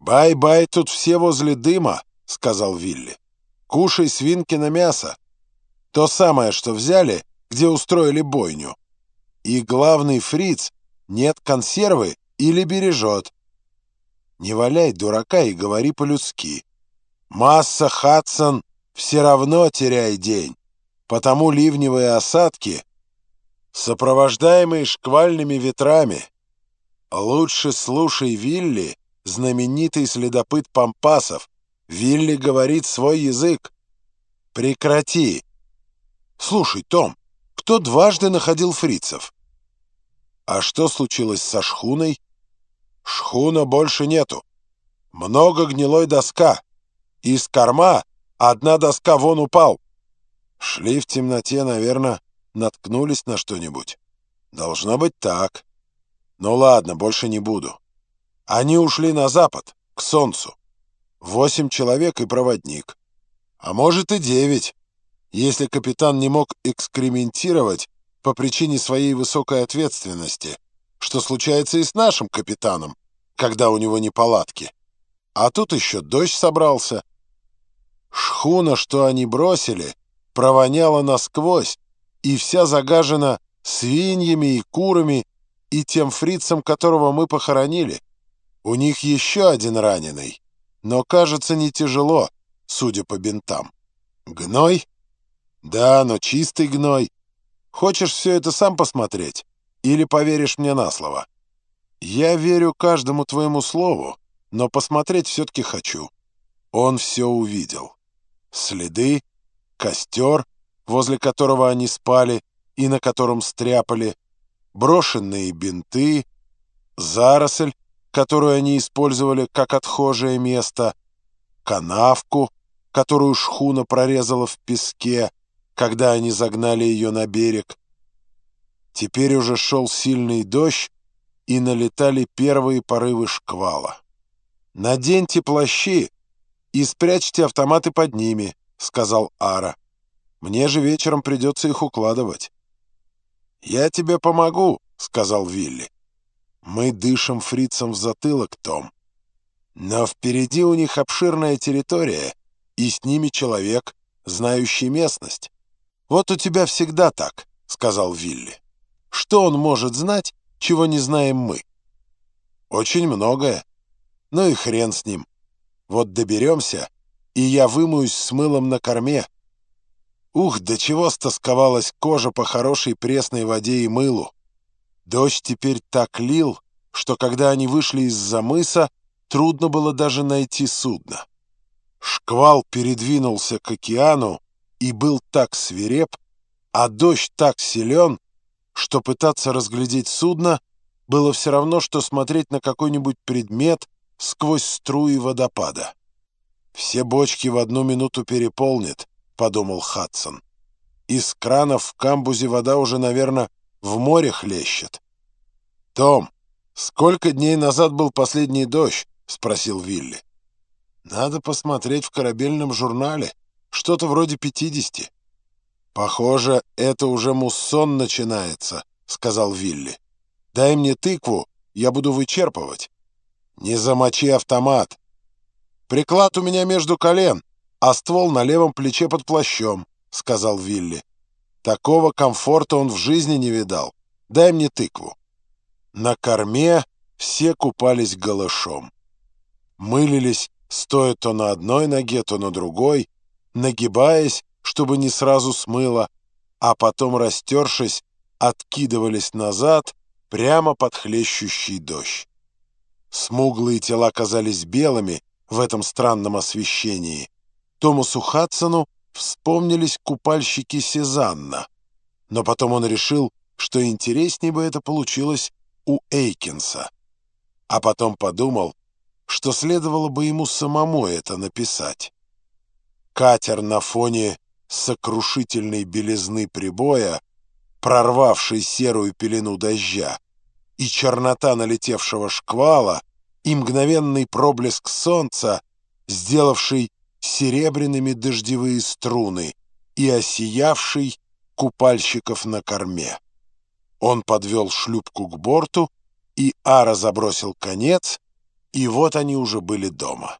«Бай-бай, тут все возле дыма», — сказал Вилли. «Кушай свинки на мясо. То самое, что взяли, где устроили бойню. И главный фриц нет консервы или бережет. Не валяй дурака и говори по-людски. Масса Хадсон все равно теряй день, потому ливневые осадки, сопровождаемые шквальными ветрами. Лучше слушай Вилли, знаменитый следопыт Пампасов. Вилли говорит свой язык. Прекрати. Слушай, Том, кто дважды находил фрицев? А что случилось со шхуной? Шхуна больше нету. Много гнилой доска. Из корма одна доска вон упал. Шли в темноте, наверное, наткнулись на что-нибудь. Должно быть так. Ну ладно, больше не буду. Они ушли на запад, к солнцу. Восемь человек и проводник. А может и девять, если капитан не мог экскрементировать по причине своей высокой ответственности, что случается и с нашим капитаном, когда у него неполадки. А тут еще дождь собрался. Шхуна, что они бросили, провоняла насквозь, и вся загажена свиньями и курами и тем фрицем, которого мы похоронили. У них еще один раненый, но, кажется, не тяжело, судя по бинтам. Гной? Да, но чистый гной. Хочешь все это сам посмотреть? Или поверишь мне на слово? Я верю каждому твоему слову, но посмотреть все-таки хочу. Он все увидел. Следы, костер, возле которого они спали и на котором стряпали, брошенные бинты, заросль, которую они использовали как отхожее место, канавку, которую шхуна прорезала в песке, когда они загнали ее на берег. Теперь уже шел сильный дождь, и налетали первые порывы шквала. «Наденьте плащи и спрячьте автоматы под ними», — сказал Ара. «Мне же вечером придется их укладывать». «Я тебе помогу», — сказал Вилли. Мы дышим фрицам в затылок, Том. Но впереди у них обширная территория, и с ними человек, знающий местность. Вот у тебя всегда так, — сказал Вилли. Что он может знать, чего не знаем мы? Очень многое. Ну и хрен с ним. Вот доберемся, и я вымоюсь с мылом на корме. Ух, до чего стосковалась кожа по хорошей пресной воде и мылу. Дождь теперь так лил, что когда они вышли из-за мыса, трудно было даже найти судно. Шквал передвинулся к океану и был так свиреп, а дождь так силен, что пытаться разглядеть судно было все равно, что смотреть на какой-нибудь предмет сквозь струи водопада. «Все бочки в одну минуту переполнит», — подумал Хадсон. «Из кранов в камбузе вода уже, наверное, в море хлещет. «Том, сколько дней назад был последний дождь?» — спросил Вилли. «Надо посмотреть в корабельном журнале. Что-то вроде пятидесяти». «Похоже, это уже муссон начинается», — сказал Вилли. «Дай мне тыкву, я буду вычерпывать». «Не замочи автомат». «Приклад у меня между колен, а ствол на левом плече под плащом», — сказал Вилли. Такого комфорта он в жизни не видал. Дай мне тыкву. На корме все купались голышом. Мылились, стоя то на одной ноге, то на другой, нагибаясь, чтобы не сразу смыло, а потом, растершись, откидывались назад прямо под хлещущий дождь. Смуглые тела казались белыми в этом странном освещении. Томасу Хадсону вспомнились купальщики Сезанна, но потом он решил, что интереснее бы это получилось у Эйкинса, а потом подумал, что следовало бы ему самому это написать. Катер на фоне сокрушительной белизны прибоя, прорвавший серую пелену дождя, и чернота налетевшего шквала, и мгновенный проблеск солнца, сделавший серебряными дождевые струны и осиявший купальщиков на корме. Он подвел шлюпку к борту, и Ара забросил конец, И вот они уже были дома.